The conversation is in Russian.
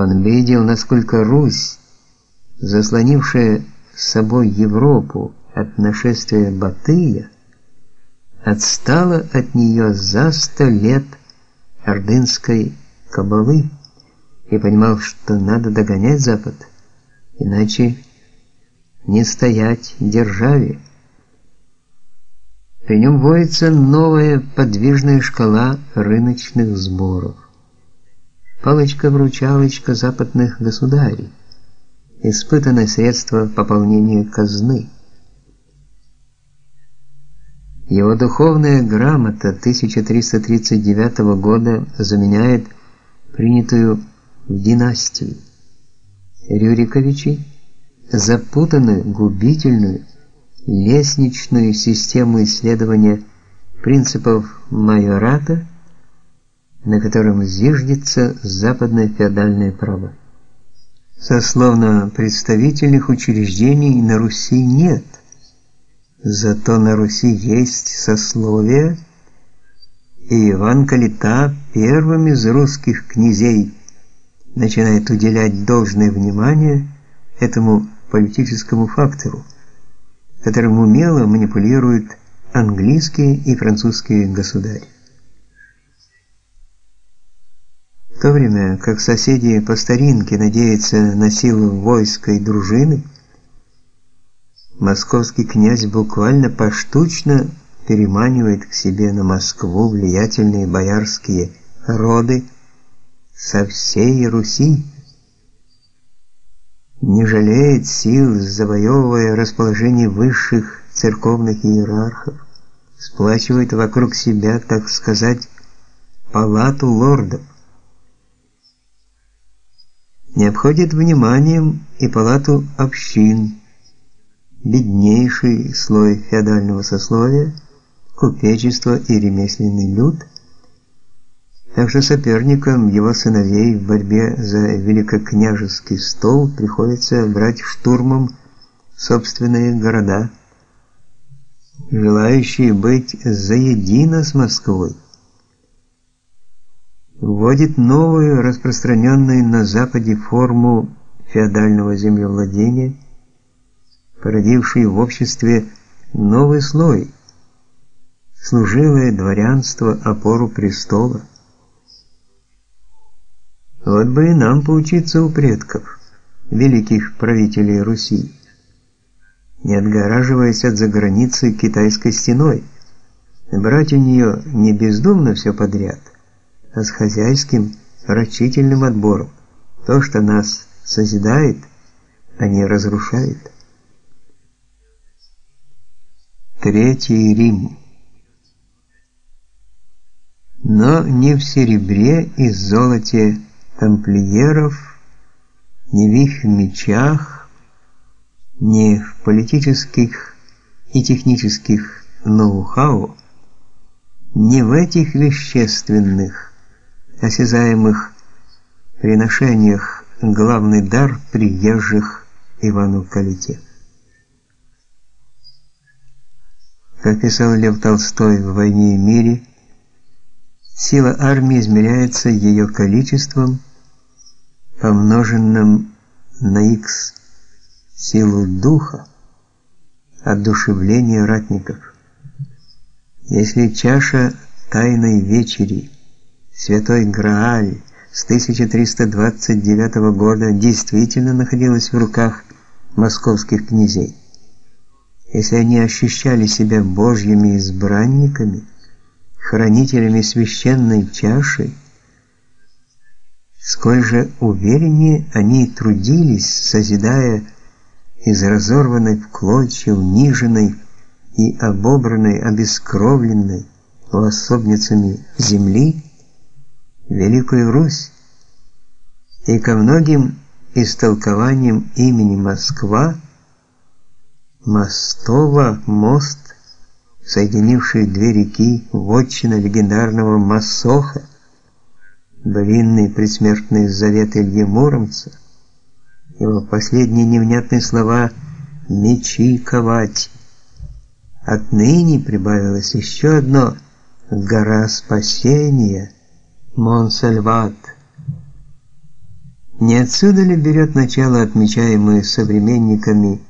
Он видел, насколько Русь, заслонившая собой Европу от нашествия Батыя, отстала от нее за сто лет ордынской кабалы и понимал, что надо догонять Запад, иначе не стоять державе. При нем вводится новая подвижная шкала рыночных сборов. Палочка-вручалочка западных государей. Испытанное средство пополнения казны. Его духовная грамота 1339 года заменяет принятую в династии Рюриковичей запутанную, губительную лестничную систему исследования принципов майората, на котором зиждется западное феодальное право. Сословно представительных учреждений на Руси нет. Зато на Руси есть сословия, и Иван Калита первым из русских князей начинает уделять должное внимание этому политическому фактору, которым умело манипулируют английские и французские государи. В то время как соседи по старинке надеются на силу войска и дружины, московский князь буквально поштучно переманивает к себе на Москву влиятельные боярские роды со всей Руси не жалеет сил, завоевывая расположение высших церковных иерархов, сплачивает вокруг себя, так сказать, палату лордов. Не обходит вниманием и палату общин, беднейший слой феодального сословия, купечество и ремесленный люд – также соперникам его сыновей в борьбе за великокняжеский стол приходится брать штурмом собственные города, желающие быть заедино с Москвой. Вводит новую, распространенную на Западе форму феодального землевладения, породившую в обществе новый слой, служилое дворянство опору престола. Вот бы и нам поучиться у предков, великих правителей Руси, не отгораживаясь от заграницы китайской стеной, брать у нее не бездумно все подряд, а с хозяйским рачительным отбором, то, что нас созидает, а не разрушает. Третий Рим. Но не в серебре и золоте тамплиеров, ни в их мечах, ни в политических и технических ноу-хау, ни в этих вещественных, осязаемых приношениях главный дар приезжих Ивану Калите. Как писал Лев Толстой в «Войне и мире», сила армии измеряется ее количеством, помноженном на x силу духа, одушевление ратников. Если чаша тайной вечери, святой Грааль с 1329 года действительно находилась в руках московских князей, если они ощущали себя божьими избранниками, хранителями священной чаши, сколь же увереннее они трудились, созидая из разорванной в клочья, униженной и обобранной, обескровленной волособницами земли Великую Русь, и ко многим истолкованиям имени Москва Мостова мост, соединивший две реки, вотчина легендарного Массоха, Блинный предсмертный завет Ильи Муромца, его последние невнятные слова «мечи ковать». Отныне прибавилось еще одно «гора спасения» Монсальват. Не отсюда ли берет начало отмечаемое современниками